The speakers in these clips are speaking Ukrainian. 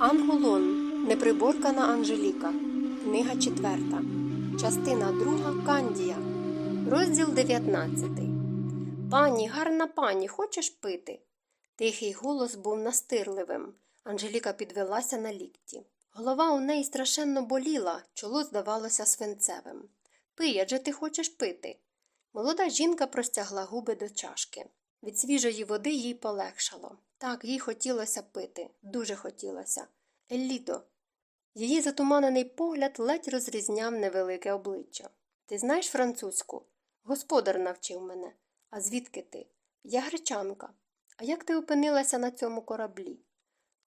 Ангулон. Неприборкана Анжеліка. Книга 4. Частина 2. Кандія. Розділ 19. Пані, гарна пані, хочеш пити? Тихий голос був настирливим. Анжеліка підвелася на лікті. Голова у неї страшенно боліла, чоло здавалося свинцевим. Пий, адже ти хочеш пити. Молода жінка простягла губи до чашки. Від свіжої води їй полегшало. Так, їй хотілося пити, дуже хотілося. Еллідо. Її затуманений погляд ледь розрізняв невелике обличчя. Ти знаєш французьку? Господар навчив мене. А звідки ти? Я гречанка. А як ти опинилася на цьому кораблі?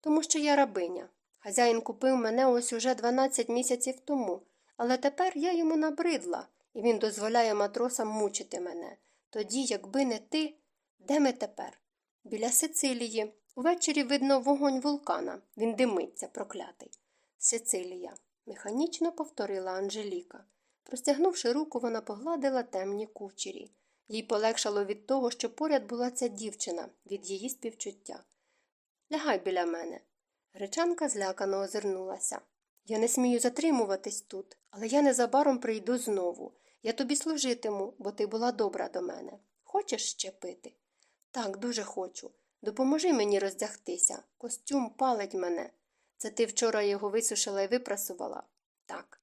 Тому що я рабиня. Хазяїн купив мене ось уже 12 місяців тому, але тепер я йому набридла, і він дозволяє матросам мучити мене. Тоді, якби не ти, де ми тепер? Біля Сицилії. Увечері видно вогонь вулкана. Він димиться, проклятий. Сицилія. Механічно повторила Анжеліка. Простягнувши руку, вона погладила темні кучері. Їй полегшало від того, що поряд була ця дівчина, від її співчуття. Лягай біля мене. Гречанка злякано озирнулася. Я не смію затримуватись тут, але я незабаром прийду знову. Я тобі служитиму, бо ти була добра до мене. Хочеш ще пити? Так, дуже хочу. Допоможи мені роздягтися. Костюм палить мене. Це ти вчора його висушила і випрасувала? Так.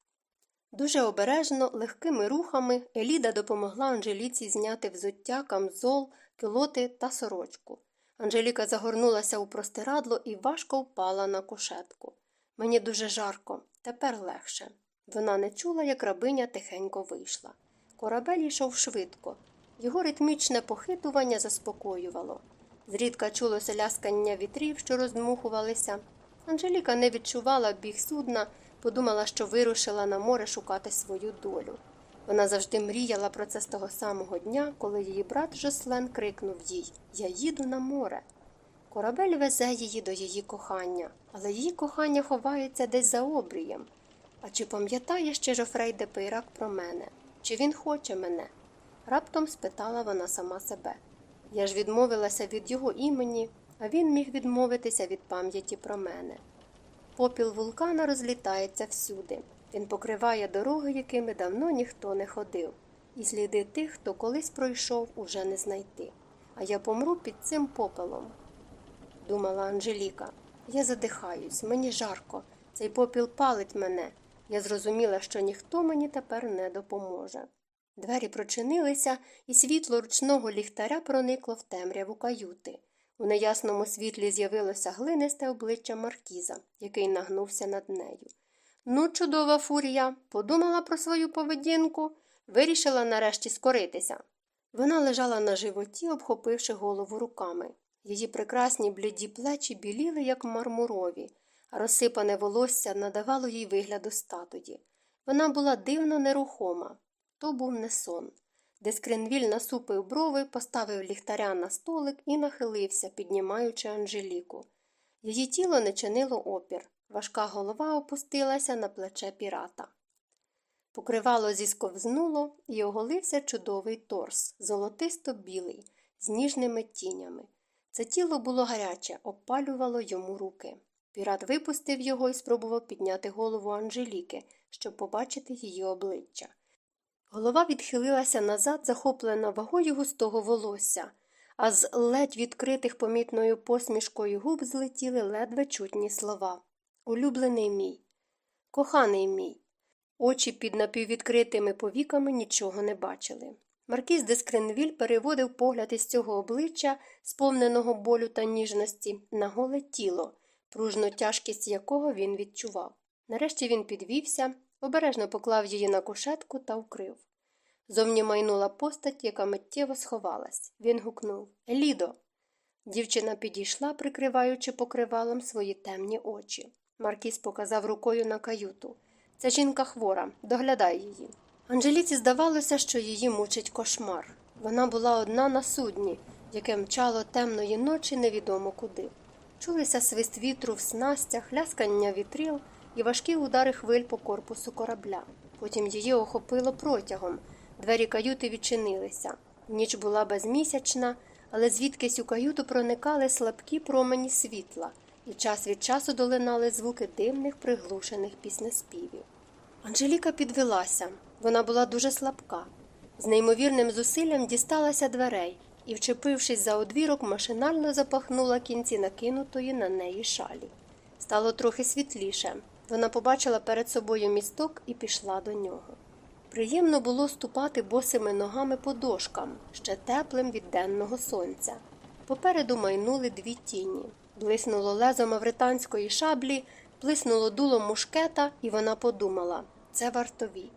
Дуже обережно, легкими рухами Еліда допомогла Анжеліці зняти взуття, камзол, килоти та сорочку. Анжеліка загорнулася у простирадло і важко впала на кушетку. Мені дуже жарко, тепер легше. Вона не чула, як рабиня тихенько вийшла. Корабель йшов швидко. Його ритмічне похитування заспокоювало. Зрідка чулося ляскання вітрів, що роздмухувалися. Анжеліка не відчувала біг судна, подумала, що вирушила на море шукати свою долю. Вона завжди мріяла про це з того самого дня, коли її брат Жослен крикнув їй Я їду на море. Корабель везе її до її кохання, але її кохання ховається десь за обрієм. А чи пам'ятає ще Жофрей де про мене? Чи він хоче мене? Раптом спитала вона сама себе. Я ж відмовилася від його імені, а він міг відмовитися від пам'яті про мене. Попіл вулкана розлітається всюди. Він покриває дороги, якими давно ніхто не ходив, і сліди тих, хто колись пройшов, уже не знайти. А я помру під цим попелом. Думала Анжеліка. Я задихаюсь, мені жарко. Цей попіл палить мене. Я зрозуміла, що ніхто мені тепер не допоможе. Двері прочинилися, і світло ручного ліхтаря проникло в темряву каюти. У неясному світлі з'явилося глинисте обличчя Маркіза, який нагнувся над нею. Ну, чудова фурія, подумала про свою поведінку, вирішила нарешті скоритися. Вона лежала на животі, обхопивши голову руками. Її прекрасні бліді плечі біліли, як мармурові, а розсипане волосся надавало їй вигляду статуї. Вона була дивно нерухома. То був не сон. Дескренвіль насупив брови, поставив ліхтаря на столик і нахилився, піднімаючи Анжеліку. Її тіло не чинило опір. Важка голова опустилася на плече пірата. Покривало зісковзнуло і оголився чудовий торс, золотисто білий, з ніжними тінями. Це тіло було гаряче, опалювало йому руки. Пірат випустив його і спробував підняти голову Анжеліки, щоб побачити її обличчя. Голова відхилилася назад, захоплена вагою густого волосся, а з ледь відкритих помітною посмішкою губ злетіли ледве чутні слова. Улюблений мій, коханий мій. Очі під напіввідкритими повіками нічого не бачили. Маркіз де Скренвіль переводив погляд із цього обличчя, сповненого болю та ніжності, на голе тіло, пружну тяжкість якого він відчував. Нарешті він підвівся, обережно поклав її на кушетку та вкрив. Зовні майнула постать, яка миттєво сховалась. Він гукнув Елідо. Дівчина підійшла, прикриваючи покривалом свої темні очі. Маркіз показав рукою на каюту. Ця жінка хвора, доглядай її. Анжеліці здавалося, що її мучить кошмар. Вона була одна на судні, яке мчало темної ночі невідомо куди. Чулися свист вітру в снастях, ляскання вітрил і важкі удари хвиль по корпусу корабля. Потім її охопило протягом. Двері каюти відчинилися. Ніч була безмісячна, але звідкись у каюту проникали слабкі промені світла, і час від часу долинали звуки дивних приглушених піснеспівів. Анжеліка підвелася. Вона була дуже слабка. З неймовірним зусиллям дісталася дверей і, вчепившись за одвірок, машинально запахнула кінці накинутої на неї шалі. Стало трохи світліше. Вона побачила перед собою місток і пішла до нього. Приємно було ступати босими ногами по дошкам, ще теплим від денного сонця. Попереду майнули дві тіні. Блиснуло лезо мавританської шаблі, блиснуло дуло мушкета, і вона подумала це вартові.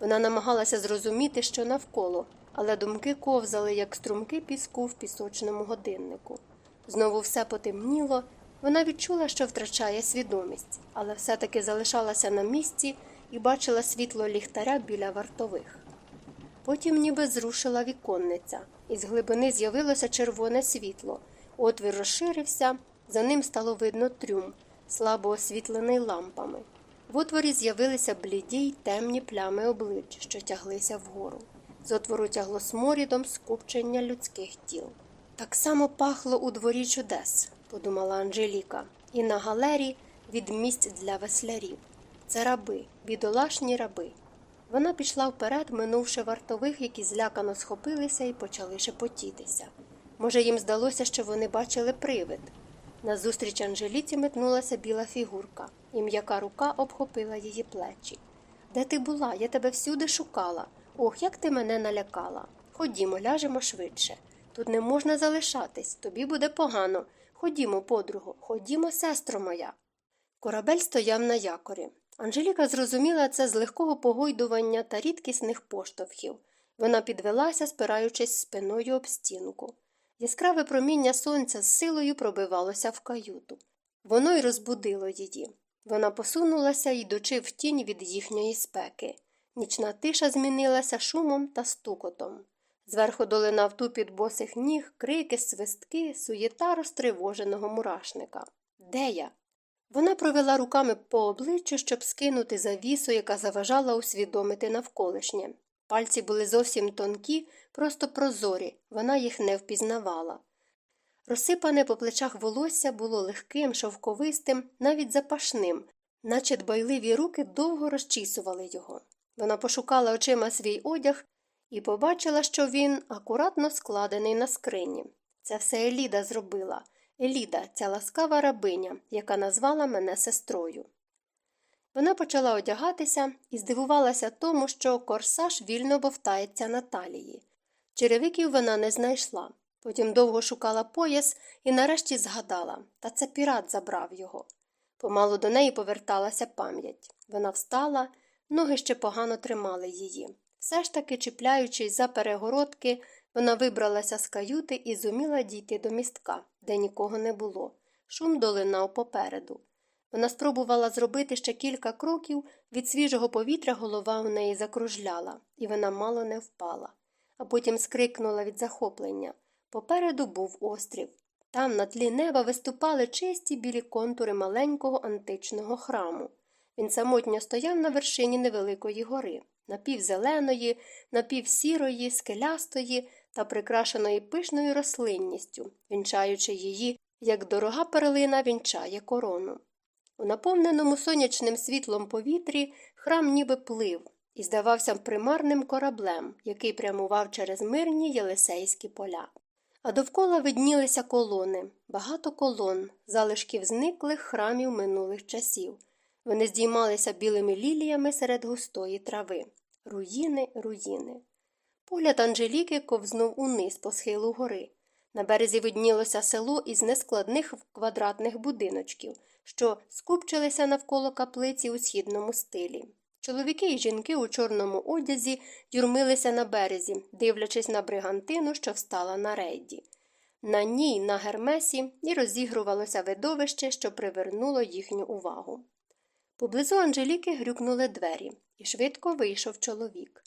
Вона намагалася зрозуміти, що навколо, але думки ковзали, як струмки піску в пісочному годиннику. Знову все потемніло, вона відчула, що втрачає свідомість, але все-таки залишалася на місці і бачила світло ліхтаря біля вартових. Потім ніби зрушила віконниця, і з глибини з'явилося червоне світло. Отвір розширився, за ним стало видно трюм, слабо освітлений лампами. В отворі з'явилися бліді й темні плями облич, що тяглися вгору. З отвору тягло сморідом скупчення людських тіл. Так само пахло у дворі чудес, подумала Анжеліка, і на галері від місць для веслярів. Це раби, бідолашні раби. Вона пішла вперед, минувши вартових, які злякано схопилися і почали шепотітися. Може, їм здалося, що вони бачили привид. Назустріч Анжеліці метнулася біла фігурка, і м'яка рука обхопила її плечі. Де ти була? Я тебе всюди шукала. Ох, як ти мене налякала. Ходімо, ляжемо швидше. Тут не можна залишатись, тобі буде погано. Ходімо, подруго, ходімо, сестро моя. Корабель стояв на якорі. Анжеліка зрозуміла це з легкого погойдування та рідкісних поштовхів. Вона підвелася, спираючись спиною об стінку. Яскраве проміння сонця з силою пробивалося в каюту. Воно й розбудило її. Вона посунулася, йдучи в тінь від їхньої спеки. Нічна тиша змінилася шумом та стукотом. Зверху долинав тупіт босих ніг, крики, свистки, суєта розтривоженого мурашника. Де я? Вона провела руками по обличчю, щоб скинути завісу, яка заважала усвідомити навколишнє. Пальці були зовсім тонкі, просто прозорі, вона їх не впізнавала. Розсипане по плечах волосся було легким, шовковистим, навіть запашним, наче дбайливі руки довго розчісували його. Вона пошукала очима свій одяг і побачила, що він акуратно складений на скрині. Це все Еліда зробила. Еліда, ця ласкава рабиня, яка назвала мене сестрою. Вона почала одягатися і здивувалася тому, що корсаж вільно бовтається на талії. Черевиків вона не знайшла. Потім довго шукала пояс і нарешті згадала та це пірат забрав його. Помалу до неї поверталася пам'ять. Вона встала, ноги ще погано тримали її. Все ж таки, чіпляючись за перегородки, вона вибралася з каюти і зуміла дійти до містка, де нікого не було. Шум долинав попереду. Вона спробувала зробити ще кілька кроків, від свіжого повітря голова у неї закружляла, і вона мало не впала. А потім скрикнула від захоплення. Попереду був острів. Там на тлі неба виступали чисті білі контури маленького античного храму. Він самотньо стояв на вершині невеликої гори, напівзеленої, напівсірої, скелястої та прикрашеної пишною рослинністю, вінчаючи її, як дорога перлина вінчає корону. У наповненому сонячним світлом повітрі храм ніби плив і здавався примарним кораблем, який прямував через мирні єлисейські поля. А довкола виднілися колони, багато колон, залишків зниклих храмів минулих часів. Вони здіймалися білими ліліями серед густої трави. Руїни, руїни. Погляд Анжеліки ковзнув униз по схилу гори. На березі виднілося село із нескладних квадратних будиночків, що скупчилися навколо каплиці у східному стилі. Чоловіки і жінки у чорному одязі юрмилися на березі, дивлячись на бригантину, що встала на рейді. На ній, на гермесі, і розігрувалося видовище, що привернуло їхню увагу. Поблизу Анжеліки грюкнули двері, і швидко вийшов чоловік.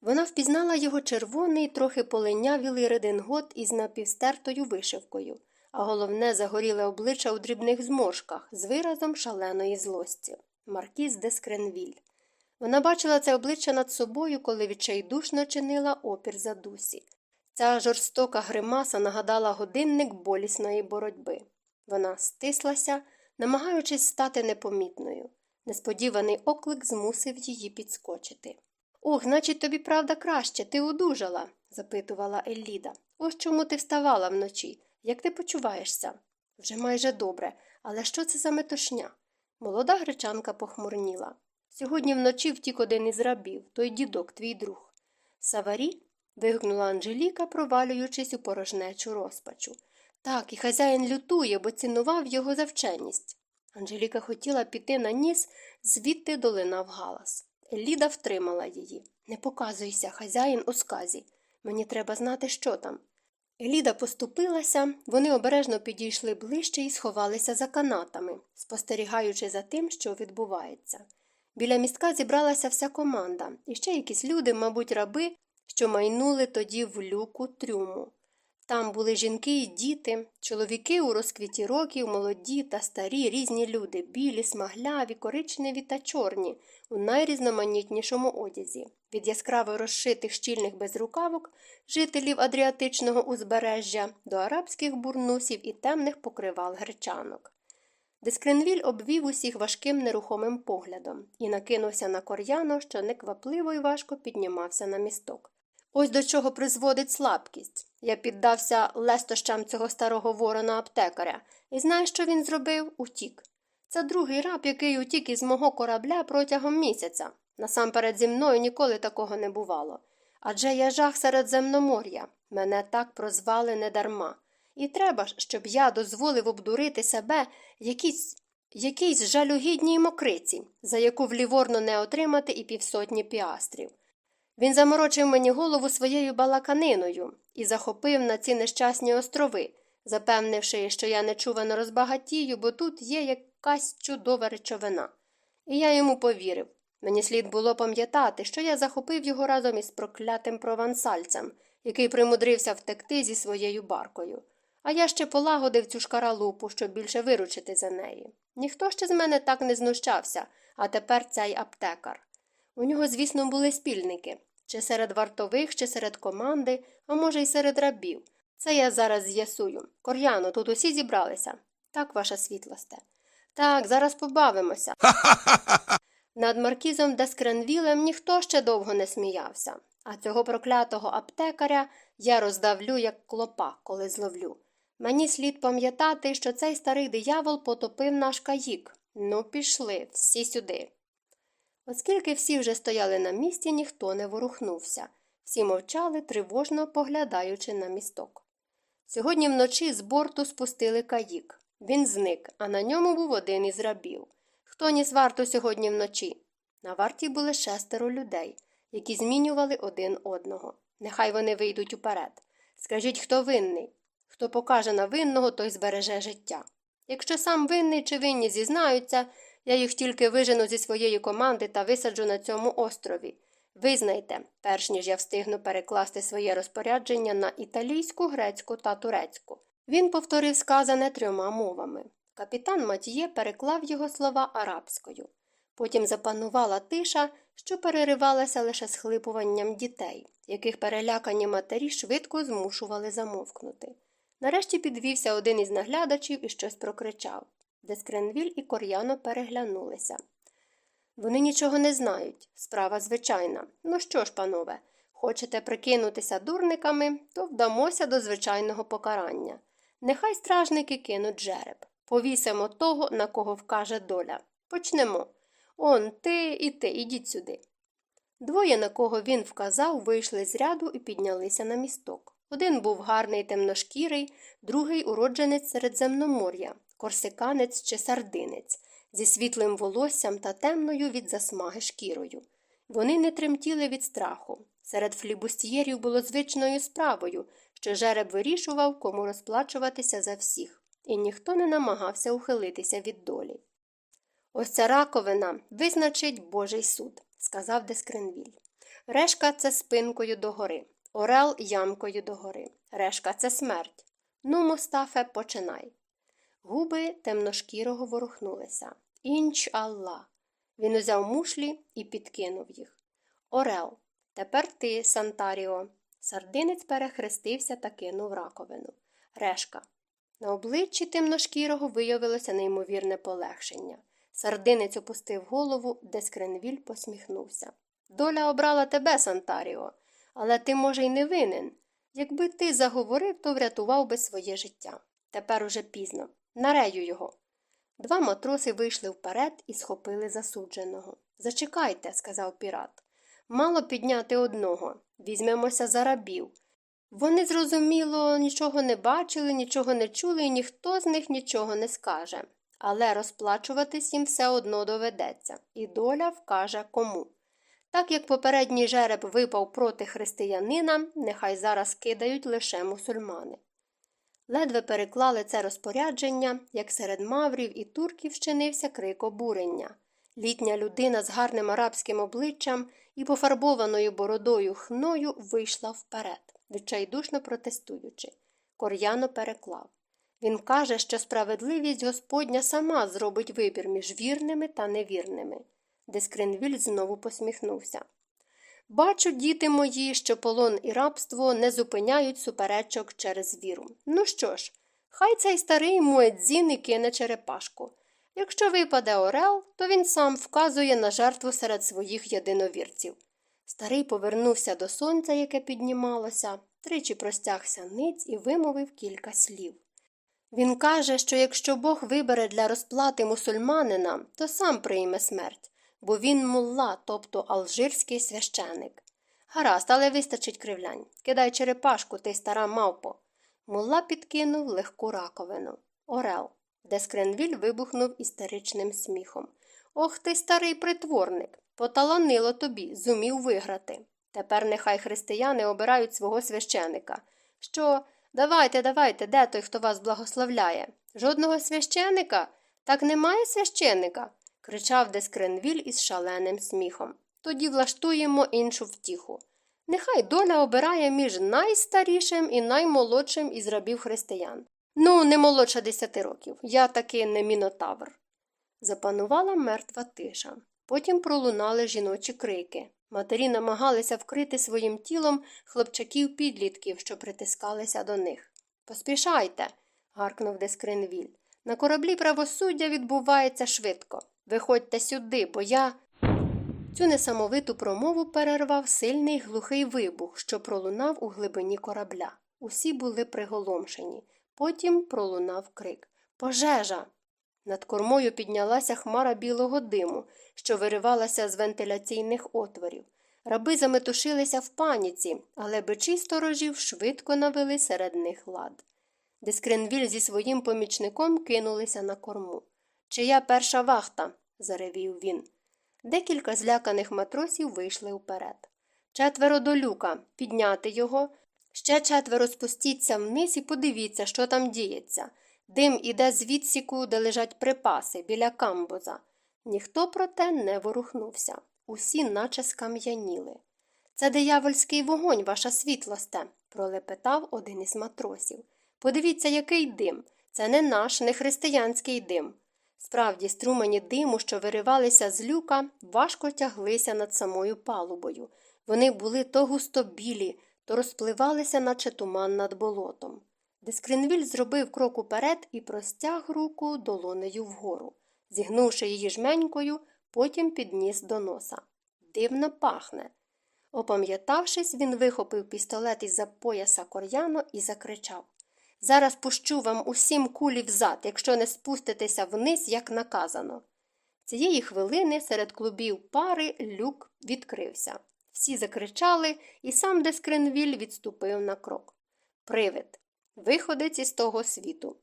Вона впізнала його червоний, трохи полинявілий редингот із напівстертою вишивкою, а головне загоріле обличчя у дрібних зморшках з виразом шаленої злості Маркіз де Скренвіль. Вона бачила це обличчя над собою, коли відчайдушно чинила опір за дусі. Ця жорстока гримаса нагадала годинник болісної боротьби. Вона стислася, намагаючись стати непомітною. Несподіваний оклик змусив її підскочити. Ох, значить, тобі правда краще, ти одужала? запитувала Елліда. Ось чому ти вставала вночі. Як ти почуваєшся? Вже майже добре, але що це за метушня? Молода гречанка похмурніла. Сьогодні вночі втік один із рабів, той дідок, твій друг. Саварі? вигукнула Анжеліка, провалюючись у порожнечу розпачу. Так, і хазяїн лютує, бо цінував його за вченість. Анжеліка хотіла піти на ніс, звідти долинав галас. Еліда втримала її. Не показуйся, хазяїн у сказі. Мені треба знати, що там. Еліда поступилася, вони обережно підійшли ближче і сховалися за канатами, спостерігаючи за тим, що відбувається. Біля містка зібралася вся команда, і ще якісь люди, мабуть, раби, що майнули тоді в люку трюму. Там були жінки і діти, чоловіки у розквіті років, молоді та старі, різні люди, білі, смагляві, коричневі та чорні, у найрізноманітнішому одязі, від яскраво розшитих щільних безрукавок, жителів Адріатичного узбережжя до арабських бурнусів і темних покривал гречанок. Дескренвіль обвів усіх важким нерухомим поглядом і накинувся на кор'яно, що неквапливо і важко піднімався на місток. Ось до чого призводить слабкість. Я піддався лестощам цього старого ворона аптекаря, і знаєш, що він зробив? Утік. Це другий раб, який утік із мого корабля протягом місяця. Насамперед зі мною ніколи такого не бувало. Адже я жах середземномор'я. Мене так прозвали недарма. І треба ж, щоб я дозволив обдурити себе якійсь, якійсь жалюгідній мокриці, за яку вліворно не отримати і півсотні піастрів. Він заморочив мені голову своєю балаканиною і захопив на ці нещасні острови, запевнивши, що я нечувано розбагатію, бо тут є якась чудова речовина. І я йому повірив. Мені слід було пам'ятати, що я захопив його разом із проклятим провансальцем, який примудрився втекти зі своєю баркою. А я ще полагодив цю шкаралупу, щоб більше виручити за неї. Ніхто ще з мене так не знущався, а тепер цей аптекар. У нього, звісно, були спільники чи серед вартових, чи серед команди, а може, й серед рабів. Це я зараз з'ясую. Кор'яно, тут усі зібралися. Так, ваша світлосте. Так, зараз побавимося. Над маркізом Дескренвілем ніхто ще довго не сміявся, а цього проклятого аптекаря я роздавлю, як клопа, коли зловлю. Мені слід пам'ятати, що цей старий диявол потопив наш каїк. Ну, пішли, всі сюди. Оскільки всі вже стояли на місці, ніхто не ворухнувся, всі мовчали, тривожно поглядаючи на місток. Сьогодні вночі з борту спустили каїк. Він зник, а на ньому був один із рабів. Хто ніс варту сьогодні вночі? На варті були шестеро людей, які змінювали один одного. Нехай вони вийдуть уперед. Скажіть, хто винний? Хто покаже на винного, той збереже життя. Якщо сам винний чи винні зізнаються, я їх тільки вижену зі своєї команди та висаджу на цьому острові. Визнайте, перш ніж я встигну перекласти своє розпорядження на італійську, грецьку та турецьку. Він повторив сказане трьома мовами. Капітан Матіє переклав його слова арабською. Потім запанувала тиша, що переривалася лише схлипуванням дітей, яких перелякані матері швидко змушували замовкнути. Нарешті підвівся один із наглядачів і щось прокричав. Дескренвіль і Кор'яно переглянулися. Вони нічого не знають. Справа звичайна. Ну що ж, панове, хочете прикинутися дурниками, то вдамося до звичайного покарання. Нехай стражники кинуть жереб. Повісимо того, на кого вкаже доля. Почнемо. Он ти і ти, ідіть сюди. Двоє, на кого він вказав, вийшли з ряду і піднялися на місток. Один був гарний темношкірий, другий уродженець Середземномор'я, корсиканець чи сардинець, зі світлим волоссям та темною від засмаги шкірою. Вони не тремтіли від страху. Серед флібустьєрів було звичною справою, що жереб вирішував, кому розплачуватися за всіх, і ніхто не намагався ухилитися від долі. Ось ця раковина визначить Божий суд, сказав Дескренвіль. Решка це спинкою догори, орел ямкою догори. Решка це смерть. Ну, Мустафе, починай. Губи темношкірого ворухнулися. Інч Алла. Він узяв мушлі і підкинув їх. Орел. Тепер ти, Сантаріо. Сардинець перехрестився та кинув раковину. Решка. На обличчі темношкірого виявилося неймовірне полегшення. Сардинець опустив голову, де Скренвіль посміхнувся. Доля обрала тебе, Сантаріо, але ти, може, й не винен. Якби ти заговорив, то врятував би своє життя. Тепер уже пізно. Нарею його. Два матроси вийшли вперед і схопили засудженого. Зачекайте, сказав пірат. Мало підняти одного. Візьмемося за рабів. Вони, зрозуміло, нічого не бачили, нічого не чули, і ніхто з них нічого не скаже. Але розплачуватись їм все одно доведеться, і доля вкаже кому. Так як попередній жереб випав проти християнина, нехай зараз кидають лише мусульмани. Ледве переклали це розпорядження, як серед маврів і турків вчинився крик обурення. Літня людина з гарним арабським обличчям і пофарбованою бородою хною вийшла вперед, відчайдушно протестуючи. Кор'яно переклав. Він каже, що справедливість Господня сама зробить вибір між вірними та невірними. Дескринвіль знову посміхнувся. Бачу, діти мої, що полон і рабство не зупиняють суперечок через віру. Ну що ж, хай цей старий Муедзін і кине черепашку. Якщо випаде Орел, то він сам вказує на жертву серед своїх єдиновірців. Старий повернувся до сонця, яке піднімалося, тричі простягся ниць і вимовив кілька слів. Він каже, що якщо Бог вибере для розплати мусульманина, то сам прийме смерть, бо він мулла, тобто алжирський священик. Гаразд, але вистачить кривлянь. Кидай черепашку, ти стара мавпо. Мулла підкинув легку раковину. Орел. Дескренвіль вибухнув істеричним сміхом. Ох ти, старий притворник. Поталанило тобі, зумів виграти. Тепер нехай християни обирають свого священика. Що, давайте, давайте, де той, хто вас благословляє? Жодного священика? Так немає священика? Кричав Дескренвіль із шаленим сміхом. Тоді влаштуємо іншу втіху. Нехай доля обирає між найстарішим і наймолодшим із рабів християн. Ну, не молодша десяти років, я таки не мінотавр. Запанувала мертва тиша. Потім пролунали жіночі крики. Матері намагалися вкрити своїм тілом хлопчаків підлітків, що притискалися до них. Поспішайте. гаркнув Дескринвіль. На кораблі правосуддя відбувається швидко. Виходьте сюди, бо я. Цю несамовиту промову перервав сильний глухий вибух, що пролунав у глибині корабля. Усі були приголомшені. Потім пролунав крик Пожежа. Над кормою піднялася хмара білого диму, що виривалася з вентиляційних отворів. Раби заметушилися в паніці, але бичі сторожів швидко навели серед них лад. Дескренвіль зі своїм помічником кинулися на корму. Чия перша вахта? заревів він. Декілька зляканих матросів вийшли вперед. Четверо до люка, підняти його. Ще четверо спустіться вниз і подивіться, що там діється. Дим іде з відсіку, де лежать припаси, біля камбоза. Ніхто проте не ворухнувся. Усі наче скам'яніли. Це диявольський вогонь, ваша світлосте, пролепетав один із матросів. Подивіться, який дим. Це не наш, не християнський дим. Справді, струмені диму, що виривалися з люка, важко тяглися над самою палубою. Вони були то густо білі, то розпливалися, наче туман над болотом. Дескринвіль зробив крок уперед і простяг руку долонею вгору, зігнувши її жменькою, потім підніс до носа. Дивно пахне. Опам'ятавшись, він вихопив пістолет із за пояса кор'яно і закричав Зараз пущу вам усім кулі взад, якщо не спуститеся вниз, як наказано. Цієї хвилини серед клубів пари люк відкрився. Всі закричали, і сам Дескринвіль відступив на крок. Привид, виходець із того світу.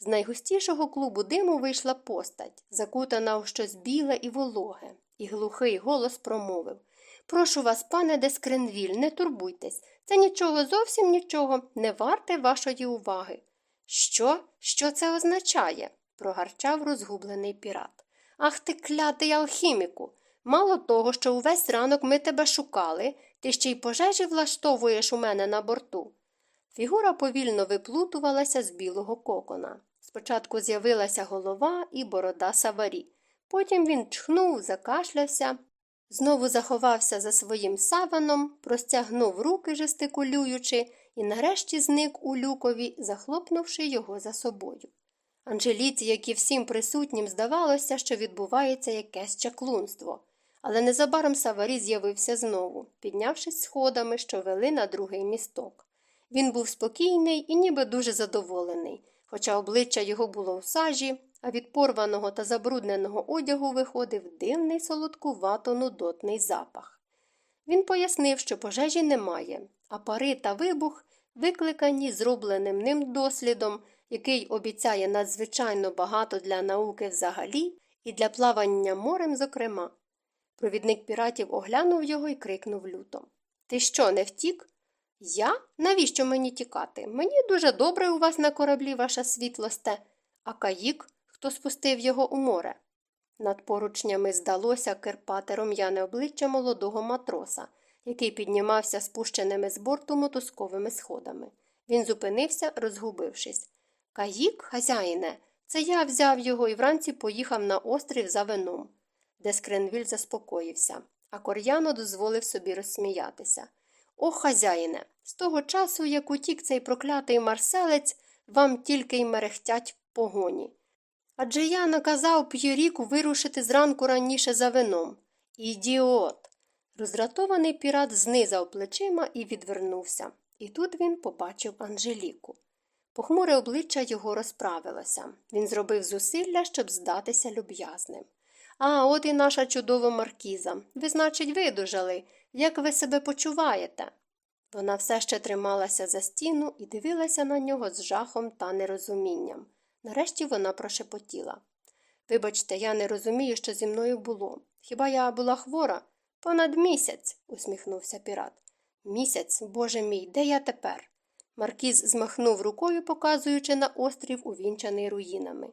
З найгустішого клубу диму вийшла постать, закутана в щось біле і вологе, і глухий голос промовив Прошу вас, пане Дескренвіль, не турбуйтесь. Це нічого, зовсім нічого, не варте вашої уваги. Що? Що це означає? прогарчав розгублений пірат. Ах ти клятий алхіміку. Мало того, що увесь ранок ми тебе шукали, ти ще й пожежі влаштовуєш у мене на борту. Фігура повільно виплутувалася з білого кокона. Спочатку з'явилася голова і борода саварі. Потім він чхнув, закашлявся, знову заховався за своїм саваном, простягнув руки, жестикулюючи, і нарешті зник у люкові, захлопнувши його за собою. Анжеліці, як і всім присутнім, здавалося, що відбувається якесь чаклунство. Але незабаром Саварі з'явився знову, піднявшись сходами, що вели на другий місток. Він був спокійний і ніби дуже задоволений, хоча обличчя його було у сажі, а від порваного та забрудненого одягу виходив дивний солодкувато нудотний запах. Він пояснив, що пожежі немає, а пари та вибух викликані зробленим ним дослідом, який обіцяє надзвичайно багато для науки взагалі і для плавання морем, зокрема. Провідник піратів оглянув його і крикнув люто. Ти що, не втік? Я? Навіщо мені тікати? Мені дуже добре у вас на кораблі, ваша світлосте, а каїк, хто спустив його у море. Над поручнями здалося кирпате рум'яне обличчя молодого матроса, який піднімався спущеними з борту мотузковими сходами. Він зупинився, розгубившись. Каїк, хазяїне, це я взяв його і вранці поїхав на острів за вином. Дескренвіль заспокоївся, а Кор'яно дозволив собі розсміятися. О, хазяїне, з того часу, як утік цей проклятий марселець, вам тільки й мерехтять погоні. Адже я наказав П'єріку вирушити зранку раніше за вином. Ідіот. Роздратований пірат знизав плечима і відвернувся. І тут він побачив Анжеліку. Похмуре обличчя його розправилося. Він зробив зусилля, щоб здатися люб'язним. А, от і наша чудова маркіза. Ви, значить, видужали. Як ви себе почуваєте? Вона все ще трималася за стіну і дивилася на нього з жахом та нерозумінням. Нарешті вона прошепотіла. Вибачте, я не розумію, що зі мною було. Хіба я була хвора? Понад місяць, усміхнувся пірат. Місяць, боже мій, де я тепер? Маркіз змахнув рукою, показуючи на острів, увінчаний руїнами.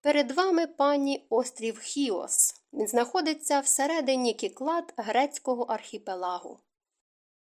Перед вами, пані, острів Хіос. Він знаходиться всередині кіклад грецького архіпелагу.